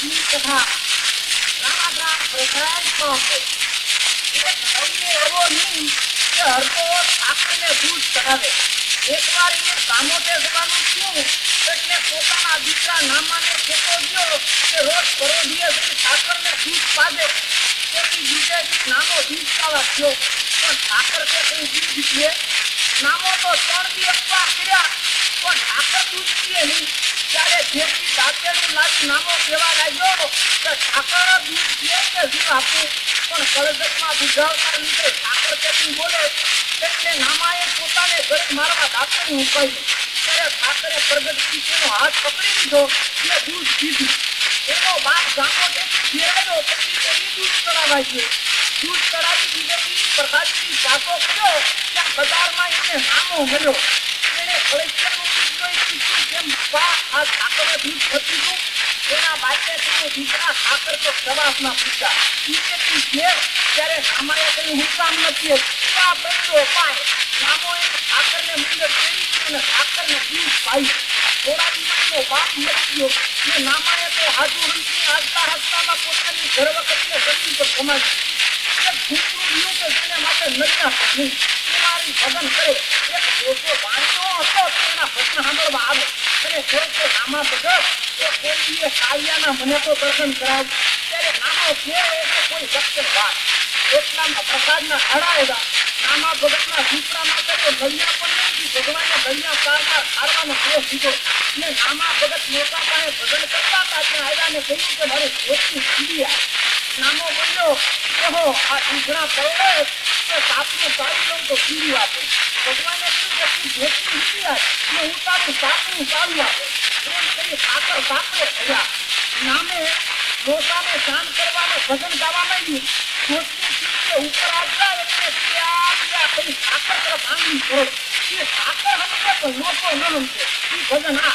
આજની કથા રામાગ્રામ પ્રસાદ કહે એક તમને એવો નહીં કે હરતો ઠાકરને દૂધ ચડાવે એકવાર એને ગામોટે જવાનું થયું એટલે પોતાના દીકરા નામાને કહેતો ગયો કે રોજ પરોઢીએ જઈ ઠાકરને દૂધ પાડે તેથી બીજે નાનો દૂધ પાવા થયો પણ ઠાકર કે કઈ દૂધ પીએ નામો તો ત્રણ દિવસ કર્યા પણ ઠાકર દૂધ પીએ નહીં. ત્યારે જેથી દાંતેલું લાવી નામો કહેવા લાગ્યો કે ઠાકર દૂધ પીએ કે જીવ આપું. પણ કળજતમાં બુઝાવતા લીધે ઠાકર તેથી બોલે એટલે નામાએ પોતાને ઘરે મારવા દાંતેલું મુકાયું ત્યારે ઠાકરે પ્રગટ પીછેનો હાથ પકડી લીધો અને દૂધ પીધું. એનો બાપ ગામો તેથી ઘેરાયો પછી તેની દૂધ ચડાવાઈ ગયો. દૂધ ચડાવી દીધેથી પ્રસાદની જાતો કર્યો ત્યાં બજારમાં એને નામો મળ્યો. એણે કળશિયાનું એના બાપે કહ્યું દીકરા ઠાકર તો પ્રવાસમાં પૂછ્યા ઈ કે તું ઘેર ત્યારે સામાએ કહ્યું હું કામ નથી આ બદલો પાય નામો એ તેડી અને ઠાકરને દૂધ પાયું થોડા દિવસનો બાપ મરી ગયો ને નામાએ તો હાજુ હાજતામાં પોતાની ધરવકરીને જમીન પર સમાજ એક રહ્યું કે જેને માટે પણ નહીં મારી ભજન કરે એક દોષો વાણિયો હતો તેના ભજન સાંભળવા આવે અને જો કે નામા ભગત એ કોઈ દીએ કાવ્યાના મને તો દર્શન કરાવ. ત્યારે નામો છે એટલે કોઈ શક્ય વાત. એટલામાં પ્રસાદના આવ્યા નામા ભગતના દીકરામાં તો એ પણ નહીં ભગવાને ગળ્યા કાળમાં ખારવાનો ક્રોધ દીધો ને નામા ભગત મોટા પાસે ભજન કરતા હતા, ત્યાં આવ્યા ને કહ્યું કે મારે ધોતી સીધી નામો બોલ્યો કહો આ દીકરા પડે સાપનું પાડી લઉં તો આપે. ભગવાને કહ્યું કે તું ધોતી સીધી આ ને હું આપે. એમ કરી સાકર સાકરે થયા. નામે મોસાને શાંત કરવાને ભજન ગાવા માંડ્યું. ધોતી સીધે ઉપર આવતા એટલે ત્યાં ત્યાં કરી સાકર તરફ આંગળી એ સાકર સમજે તો લોકો ન સમજે એ ભજન આ.